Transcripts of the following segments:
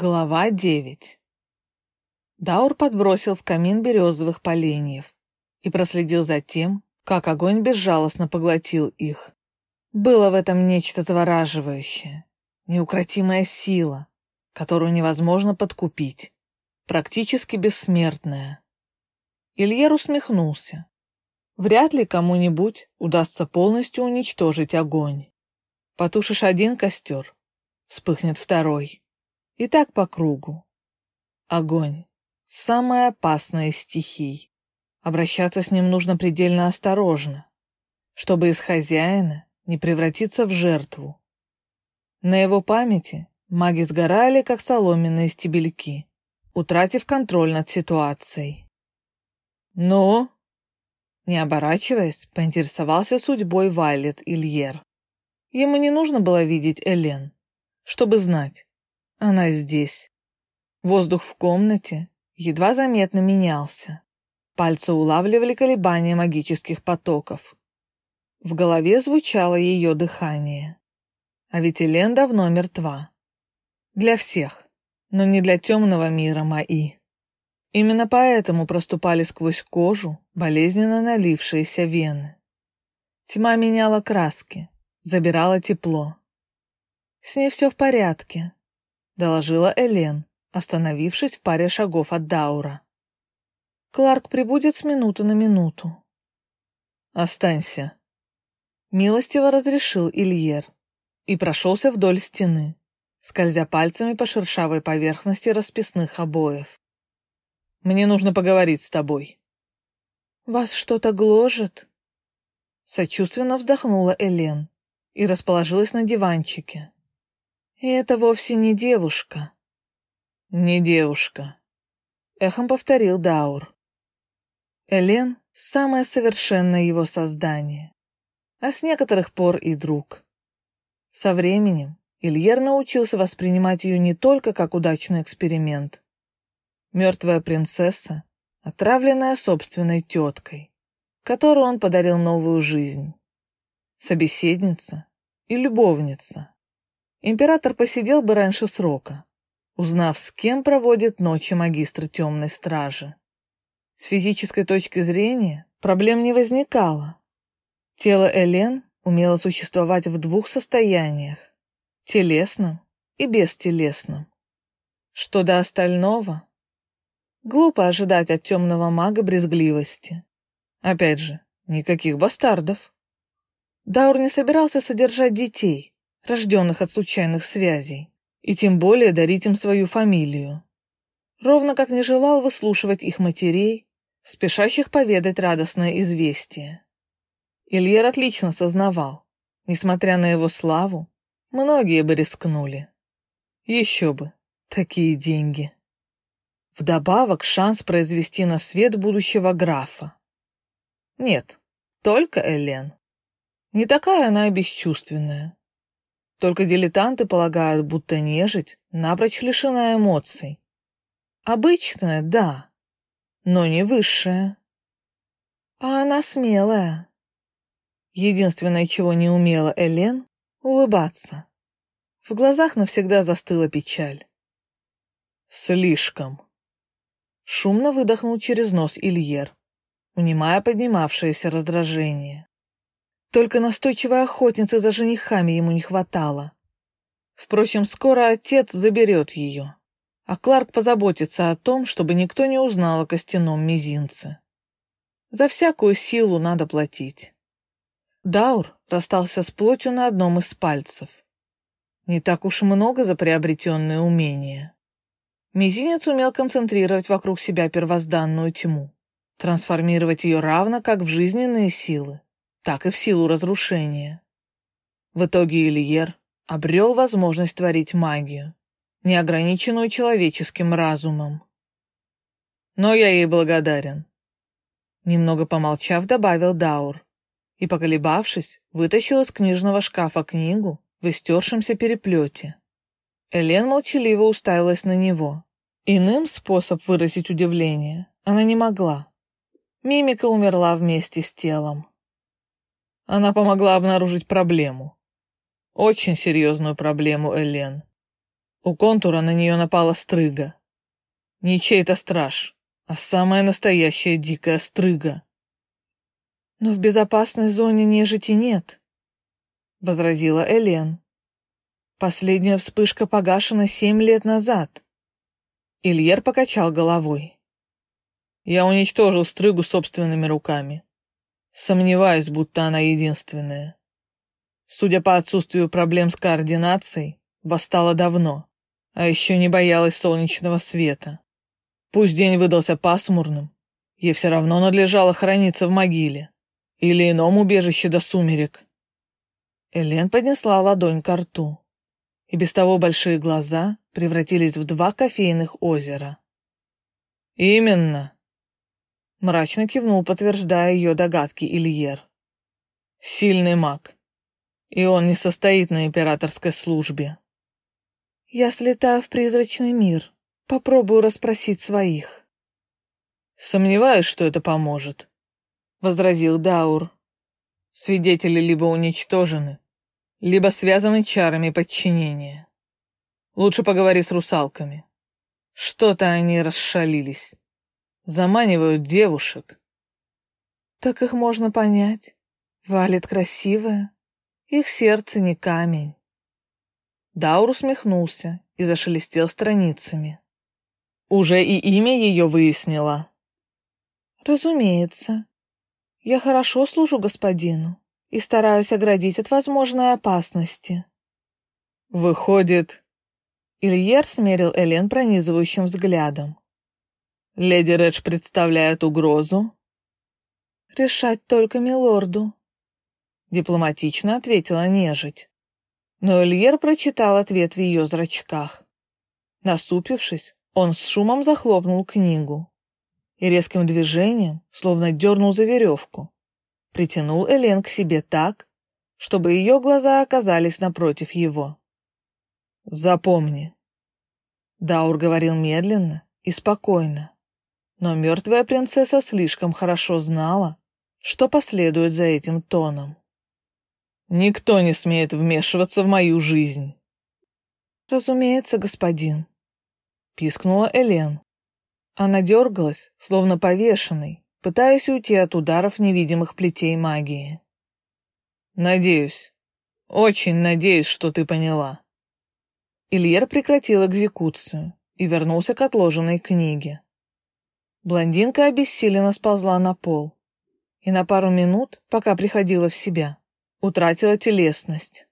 Глава 9 Даур подбросил в камин березовых поленьев и проследил за тем, как огонь безжалостно поглотил их. Было в этом нечто завораживающее, неукротимая сила, которую невозможно подкупить, практически бессмертная. Ильер усмехнулся. Вряд ли кому-нибудь удастся полностью уничтожить огонь. Потушишь один костер, вспыхнет второй. И так по кругу. Огонь. Самая опасная из стихий. Обращаться с ним нужно предельно осторожно, чтобы из хозяина не превратиться в жертву. На его памяти маги сгорали, как соломенные стебельки, утратив контроль над ситуацией. «Ну?» Не оборачиваясь, поинтересовался судьбой Вайлет Ильер. Ему не нужно было видеть Элен, чтобы знать, она здесь. Воздух в комнате едва заметно менялся. Пальцы улавливали колебания магических потоков. В голове звучало ее дыхание. А ведь Элен давно мертва. Для всех, но не для темного мира Маи. Именно поэтому проступали сквозь кожу болезненно налившиеся вены. Тьма меняла краски, забирала тепло. С ней все в порядке, доложила Элен, остановившись в паре шагов от Даура. Кларк прибудет с минуты на минуту. Останься. Милостиво разрешил Ильер и прошелся вдоль стены, скользя пальцами по шершавой поверхности расписных обоев. Мне нужно поговорить с тобой. Вас что-то гложет? Сочувственно вздохнула Элен и расположилась на диванчике, это вовсе не девушка. Не девушка. Эхом повторил Даур. Элен — самое совершенное его создание, а с некоторых пор и друг. Со временем Ильер научился воспринимать ее не только как удачный эксперимент. Мертвая принцесса, отравленная собственной теткой, которой он подарил новую жизнь. Собеседница и любовница. Император посидел бы раньше срока, узнав, с кем проводит ночи магистр темной стражи. С физической точки зрения проблем не возникало. Тело Элен умело существовать в двух состояниях – телесном и бестелесном. Что до остального? Глупо ожидать от темного мага брезгливости. Опять же, никаких бастардов. Даур не собирался содержать детей, рожденных от случайных связей, и тем более дарить им свою фамилию. Ровно как не желал выслушивать их матерей, спешащих поведать радостное известие. Ильер отлично сознавал, несмотря на его славу, многие бы рискнули. Еще бы, такие деньги. Вдобавок шанс произвести на свет будущего графа. Нет, только Элен. Не такая она и бесчувственная. Только дилетанты полагают, будто нежить напрочь лишена эмоций. Обычная, да, но не высшая. А она смелая. Единственное, чего не умела Элен — улыбаться. В глазах навсегда застыла печаль. Слишком. Шумно выдохнул через нос Ильер, унимая поднимавшееся раздражение. Только настойчивой охотницы за женихами ему не хватало. Впрочем, скоро отец заберет ее, а Кларк позаботится о том, чтобы никто не узнал о костяном мизинце. За всякую силу надо платить. Даур расстался с плотью на одном из пальцев. Не так уж много за приобретенные умения. Мизинец умел концентрировать вокруг себя первозданную тьму, трансформировать ее равно как в жизненные силы, так и в силу разрушения. В итоге Ильер обрел возможность творить магию, неограниченную человеческим разумом. Но я ей благодарен. Немного помолчав, добавил Даур и, поколебавшись, вытащил из книжного шкафа книгу в истершемся переплете. Элен молчаливо уставилась на него. Иным способ выразить удивление она не могла. Мимика умерла вместе с телом. Она помогла обнаружить проблему. Очень серьезную проблему, Элен. У контура на нее напала стрыга. Не чей-то страж, а самая настоящая дикая стрыга. «Но в безопасной зоне нежити нет», — возразила Элен. «Последняя вспышка погашена семь лет назад». Ильер покачал головой. «Я уничтожил стрыгу собственными руками. Сомневаюсь, будто она единственная. Судя по отсутствию проблем с координацией, восстала давно, а еще не боялась солнечного света. Пусть день выдался пасмурным, ей все равно надлежало храниться в могиле или ином убежище до сумерек. Элен поднесла ладонь к рту, и без того большие глаза превратились в два кофейных озера. «Именно!» Мрачно кивнул, подтверждая ее догадки Ильер. «Сильный маг, и он не состоит на императорской службе». «Я слетаю в призрачный мир, попробую расспросить своих». «Сомневаюсь, что это поможет», — возразил Даур. «Свидетели либо уничтожены, либо связаны чарами подчинения. Лучше поговори с русалками. Что-то они расшалились. Заманивают девушек». «Так их можно понять. Валит красивая. Их сердце не камень». Даур усмехнулся и зашелестел страницами. «Уже и имя ее выяснила?» «Разумеется. Я хорошо служу господину и стараюсь оградить от возможной опасности. Выходит, Ильер смерил Элен пронизывающим взглядом. Леди Редж представляет угрозу? Решать только милорду, дипломатично ответила нежить. Но Ильер прочитал ответ в ее зрачках. Насупившись, он с шумом захлопнул книгу и резким движением, словно дернул за веревку, притянул Элен к себе так, чтобы ее глаза оказались напротив его. «Запомни». Даур говорил медленно и спокойно, но мертвая принцесса слишком хорошо знала, что последует за этим тоном. «Никто не смеет вмешиваться в мою жизнь». «Разумеется, господин», — пискнула Элен, она дергалась, словно повешенный, пытаясь уйти от ударов невидимых плетей магии. «Надеюсь, очень надеюсь, что ты поняла». Ильер прекратил экзекуцию и вернулся к отложенной книге. Блондинка обессиленно сползла на пол и на пару минут, пока приходила в себя, утратила телесность.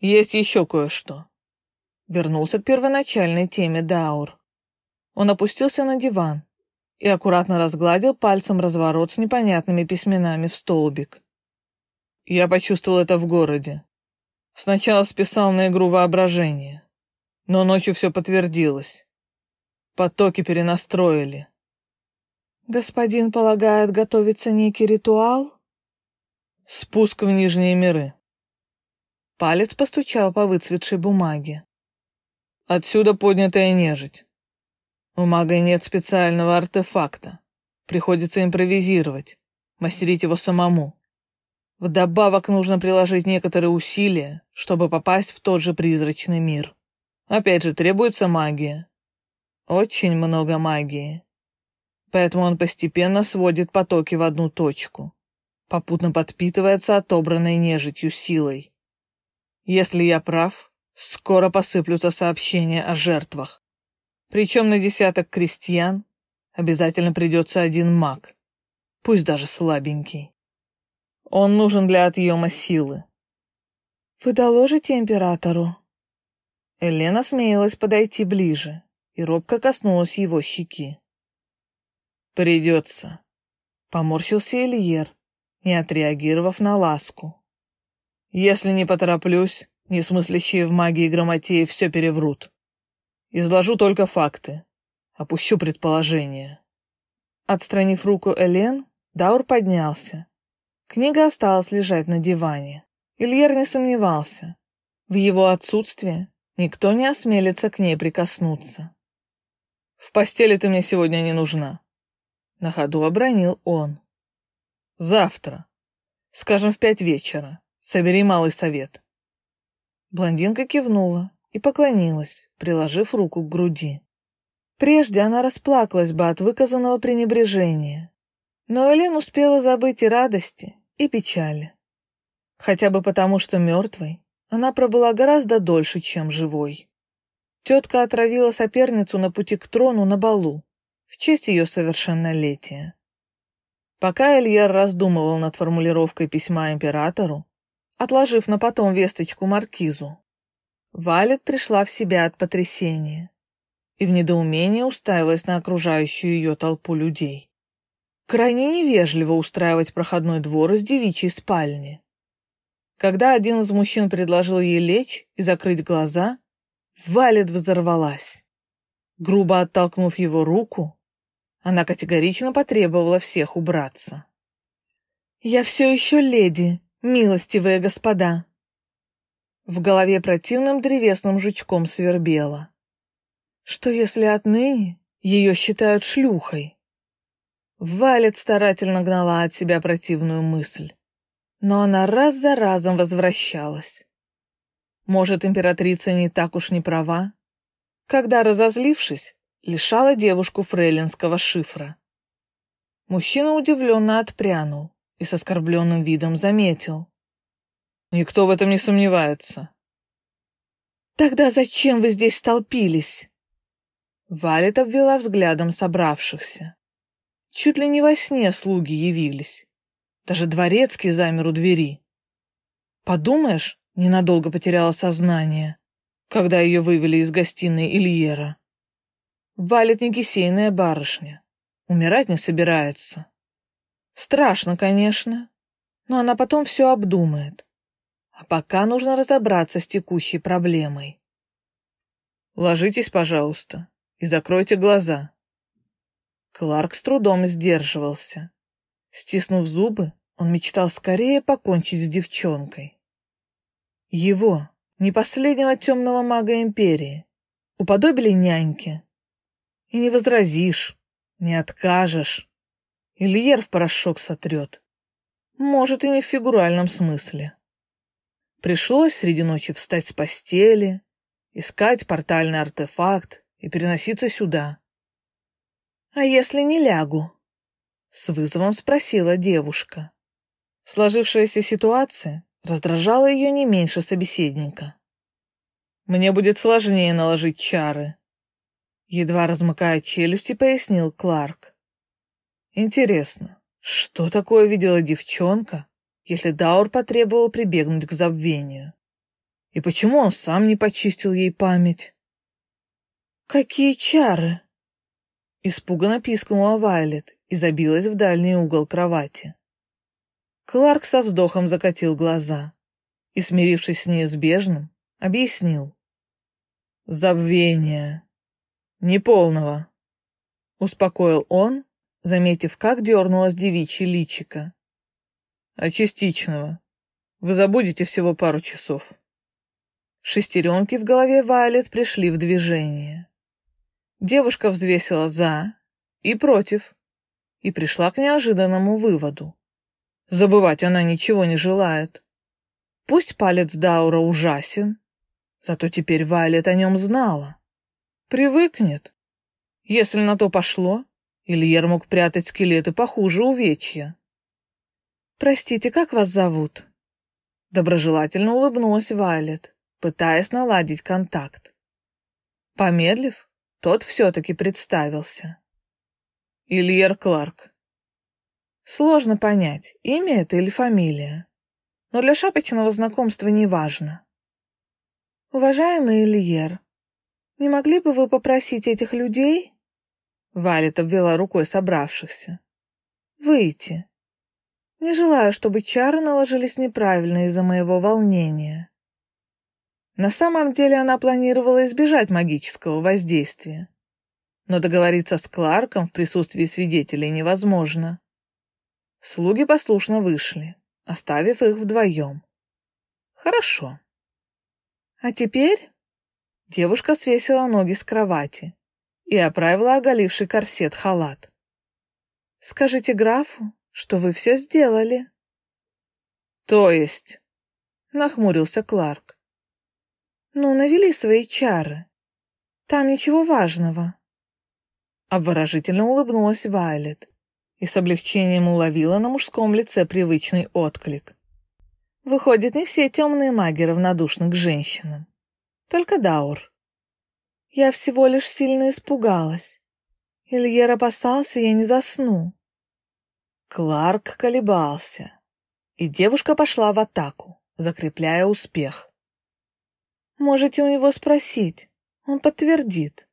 «Есть еще кое-что». Вернулся к первоначальной теме Даур. Он опустился на диван и аккуратно разгладил пальцем разворот с непонятными письменами в столбик. Я почувствовал это в городе. Сначала списал на игру воображения, но ночью все подтвердилось. Потоки перенастроили. Господин полагает, готовится некий ритуал? Спуск в нижние миры. Палец постучал по выцветшей бумаге. Отсюда поднятая нежить. У мага нет специального артефакта. Приходится импровизировать, мастерить его самому. Вдобавок нужно приложить некоторые усилия, чтобы попасть в тот же призрачный мир. Опять же, требуется магия. Очень много магии. Поэтому он постепенно сводит потоки в одну точку, попутно подпитывается отобранной нежитью силой. Если я прав, скоро посыплются сообщения о жертвах. Причем на десяток крестьян обязательно придется один маг, пусть даже слабенький. Он нужен для отъема силы. «Вы доложите императору?» Елена смеялась подойти ближе и робко коснулась его щеки. «Придется», — поморщился Ильер, не отреагировав на ласку. «Если не потороплюсь, несмыслящие в магии грамотеи все переврут. Изложу только факты. Опущу предположения. Отстранив руку Элен, Даур поднялся. Книга осталась лежать на диване. Ильер не сомневался. В его отсутствие никто не осмелится к ней прикоснуться. «В постели ты мне сегодня не нужна», — на ходу обронил он. «Завтра, скажем, в пять вечера, собери малый совет». Блондинка кивнула и поклонилась, приложив руку к груди. Прежде она расплакалась бы от выказанного пренебрежения, но Элен успела забыть и радости, и печали. Хотя бы потому, что мертвой она пробыла гораздо дольше, чем живой. Тетка отравила соперницу на пути к трону на балу в честь ее совершеннолетия. Пока Эльер раздумывал над формулировкой письма императору, отложив на потом весточку маркизу, Валет пришла в себя от потрясения и в недоумении уставилась на окружающую ее толпу людей. Крайне невежливо устраивать проходной двор из девичьей спальни. Когда один из мужчин предложил ей лечь и закрыть глаза, Валет взорвалась. Грубо оттолкнув его руку, она категорично потребовала всех убраться. «Я все еще леди, милостивые господа!» В голове противным древесным жучком свербело. Что если отныне ее считают шлюхой? Валет старательно гнала от себя противную мысль, но она раз за разом возвращалась. Может, императрица не так уж не права? Когда, разозлившись, лишала девушку фрейлинского шифра. Мужчина удивленно отпрянул и с оскорбленным видом заметил. Никто в этом не сомневается. «Тогда зачем вы здесь столпились?» Валет обвела взглядом собравшихся. Чуть ли не во сне слуги явились. Даже дворецкий замер у двери. Подумаешь, ненадолго потеряла сознание, когда ее вывели из гостиной Ильера. Валет не кисейная барышня. Умирать не собирается. Страшно, конечно, но она потом все обдумает. А пока нужно разобраться с текущей проблемой. Ложитесь, пожалуйста, и закройте глаза. Кларк с трудом сдерживался. Стиснув зубы, он мечтал скорее покончить с девчонкой. Его, не последнего темного мага Империи, уподобили няньке. И не возразишь, не откажешь. Ильер в порошок сотрет. Может, и не в фигуральном смысле. Пришлось среди ночи встать с постели, искать портальный артефакт и переноситься сюда. «А если не лягу?» — с вызовом спросила девушка. Сложившаяся ситуация раздражала ее не меньше собеседника. «Мне будет сложнее наложить чары», — едва размыкая челюсти, пояснил Кларк. «Интересно, что такое видела девчонка, если Даур потребовал прибегнуть к забвению. И почему он сам не почистил ей память? «Какие чары!» Испуганно пискнула Вайлет и забилась в дальний угол кровати. Кларк со вздохом закатил глаза и, смирившись с неизбежным, объяснил. «Забвение. Неполного», — успокоил он, заметив, как дернулась девичья личика а частичного. Вы забудете всего пару часов. Шестеренки в голове Вайлет пришли в движение. Девушка взвесила «за» и «против» и пришла к неожиданному выводу. Забывать она ничего не желает. Пусть палец Даура ужасен, зато теперь Вайлет о нем знала. Привыкнет. Если на то пошло, Ильер мог прятать скелеты похуже увечья. «Простите, как вас зовут?» Доброжелательно улыбнулась Вайлет, пытаясь наладить контакт. Помедлив, тот все-таки представился. Ильер Кларк. Сложно понять, имя это или фамилия, но для шапочного знакомства не важно. Уважаемый Ильер, не могли бы вы попросить этих людей? Валет обвела рукой собравшихся. Выйти не желаю, чтобы чары наложились неправильно из-за моего волнения. На самом деле она планировала избежать магического воздействия. Но договориться с Кларком в присутствии свидетелей невозможно. Слуги послушно вышли, оставив их вдвоем. Хорошо. А теперь девушка свесила ноги с кровати и оправила оголивший корсет халат. Скажите графу, что вы все сделали. То есть? Нахмурился Кларк. Ну, навели свои чары. Там ничего важного. Обворожительно улыбнулась Вайлет и с облегчением уловила на мужском лице привычный отклик. Выходит, не все темные маги равнодушны к женщинам. Только Даур. Я всего лишь сильно испугалась. Ильер опасался, я не засну. Кларк колебался, и девушка пошла в атаку, закрепляя успех. Можете у него спросить, он подтвердит.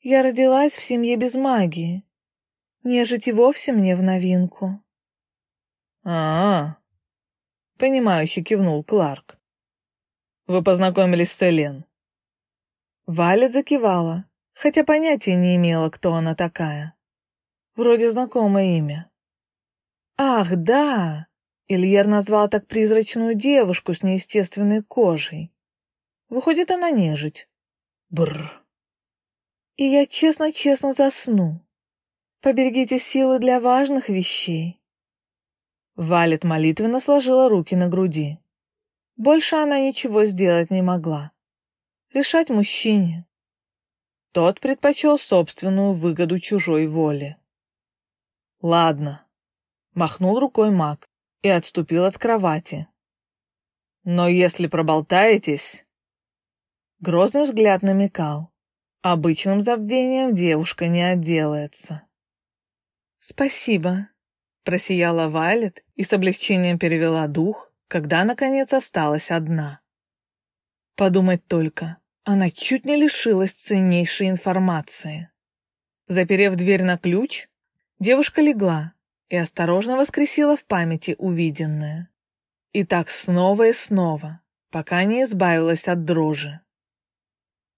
Я родилась в семье без магии. Нежить и вовсе мне в новинку. А, -а, -а понимающе кивнул Кларк. Вы познакомились с Элен? Валя закивала, хотя понятия не имела, кто она такая. Вроде знакомое имя. Ах, да! Ильер назвал так призрачную девушку с неестественной кожей. Выходит, она нежить. Бррр. И я честно-честно засну. Поберегите силы для важных вещей. Валет молитвенно сложила руки на груди. Больше она ничего сделать не могла. Решать мужчине. Тот предпочел собственную выгоду чужой воли. Ладно, Махнул рукой маг и отступил от кровати. Но если проболтаетесь... Грозный взгляд намекал. Обычным забвением девушка не отделается. «Спасибо», — просияла Вайлет и с облегчением перевела дух, когда, наконец, осталась одна. Подумать только, она чуть не лишилась ценнейшей информации. Заперев дверь на ключ, девушка легла, и осторожно воскресила в памяти увиденное. И так снова и снова, пока не избавилась от дрожи.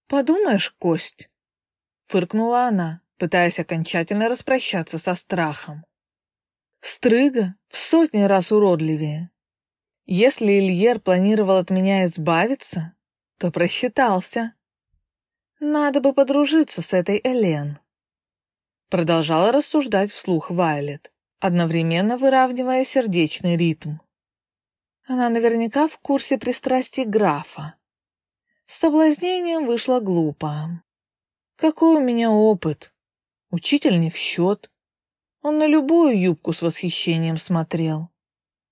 «Подумаешь, Кость!» — фыркнула она, пытаясь окончательно распрощаться со страхом. «Стрыга в сотни раз уродливее. Если Ильер планировал от меня избавиться, то просчитался. Надо бы подружиться с этой Элен». Продолжала рассуждать вслух Вайлет одновременно выравнивая сердечный ритм. Она наверняка в курсе пристрастий графа. С соблазнением вышло глупо. Какой у меня опыт? Учитель не в счет. Он на любую юбку с восхищением смотрел.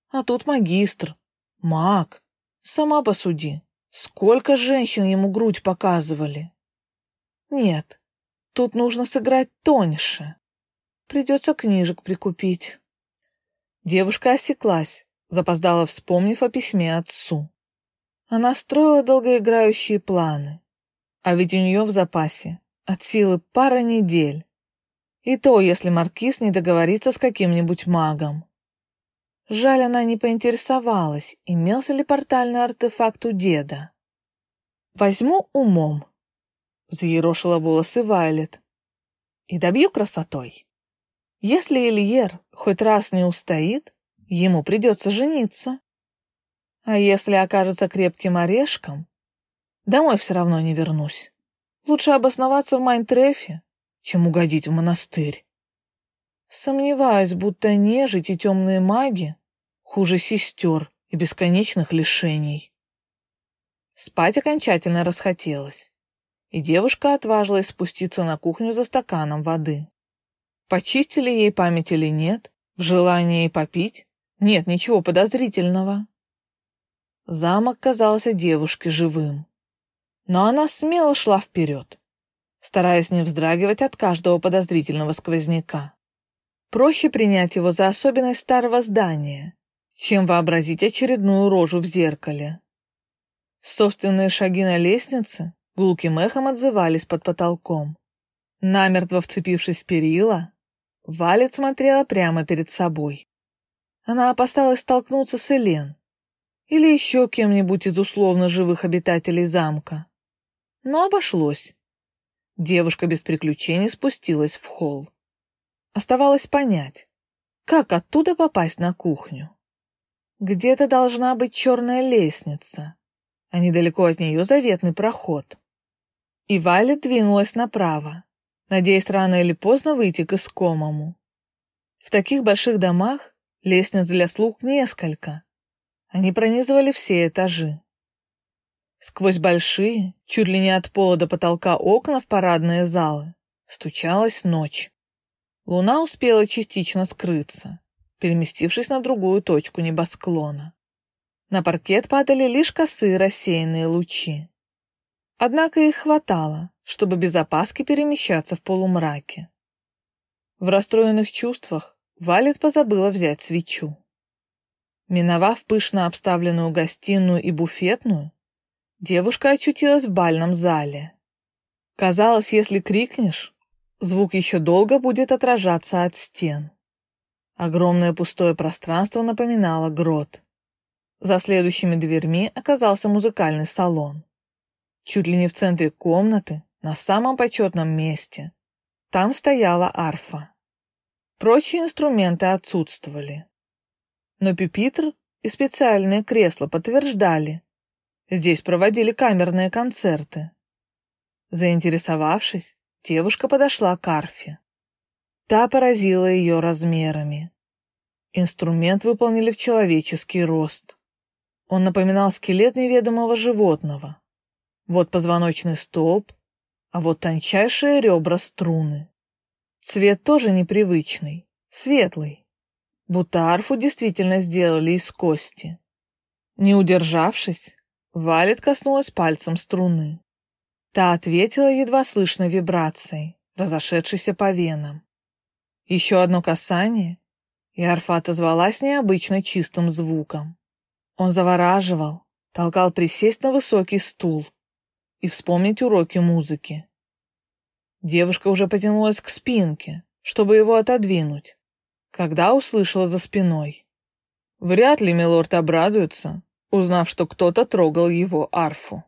А тут магистр, маг. Сама посуди, сколько женщин ему грудь показывали. Нет, тут нужно сыграть тоньше. Придется книжек прикупить. Девушка осеклась, запоздала, вспомнив о письме отцу. Она строила долгоиграющие планы, а ведь у нее в запасе от силы пара недель. И то, если маркиз не договорится с каким-нибудь магом. Жаль, она не поинтересовалась, имелся ли портальный артефакт у деда. «Возьму умом», — взъерошила волосы Вайлет, — «и добью красотой». Если Ильер хоть раз не устоит, ему придется жениться. А если окажется крепким орешком, домой все равно не вернусь. Лучше обосноваться в Майнтрефе, чем угодить в монастырь. Сомневаюсь, будто нежить и темные маги хуже сестер и бесконечных лишений. Спать окончательно расхотелось, и девушка отважилась спуститься на кухню за стаканом воды. Почистили ей память или нет? В желании попить? Нет ничего подозрительного. Замок казался девушке живым. Но она смело шла вперед, стараясь не вздрагивать от каждого подозрительного сквозняка. Проще принять его за особенность старого здания, чем вообразить очередную рожу в зеркале. Собственные шаги на лестнице гулким эхом отзывались под потолком. Намертво вцепившись в перила, Валет смотрела прямо перед собой. Она опасалась столкнуться с Элен или еще кем-нибудь из условно живых обитателей замка. Но обошлось. Девушка без приключений спустилась в холл. Оставалось понять, как оттуда попасть на кухню. Где-то должна быть черная лестница, а недалеко от нее заветный проход. И Валя двинулась направо, надеясь рано или поздно выйти к искомому. В таких больших домах лестниц для слуг несколько. Они пронизывали все этажи. Сквозь большие, чуть ли не от пола до потолка окна в парадные залы, стучалась ночь. Луна успела частично скрыться, переместившись на другую точку небосклона. На паркет падали лишь косые рассеянные лучи. Однако их хватало, чтобы без опаски перемещаться в полумраке. В расстроенных чувствах Валет позабыла взять свечу. Миновав пышно обставленную гостиную и буфетную, девушка очутилась в бальном зале. Казалось, если крикнешь, звук еще долго будет отражаться от стен. Огромное пустое пространство напоминало грот. За следующими дверьми оказался музыкальный салон. Чуть ли не в центре комнаты, на самом почетном месте, там стояла арфа. Прочие инструменты отсутствовали. Но пюпитр и специальные кресла подтверждали, Здесь проводили камерные концерты. Заинтересовавшись, девушка подошла к арфе. Та поразила ее размерами. Инструмент выполнили в человеческий рост. Он напоминал скелет неведомого животного. Вот позвоночный столб, а вот тончайшие ребра струны. Цвет тоже непривычный, светлый, будто арфу действительно сделали из кости. Не удержавшись, Валет коснулась пальцем струны. Та ответила едва слышной вибрацией, разошедшейся по венам. Еще одно касание, и арфа отозвалась необычно чистым звуком. Он завораживал, толкал присесть на высокий стул и вспомнить уроки музыки. Девушка уже потянулась к спинке, чтобы его отодвинуть, когда услышала за спиной. Вряд ли милорд обрадуется, узнав, что кто-то трогал его арфу.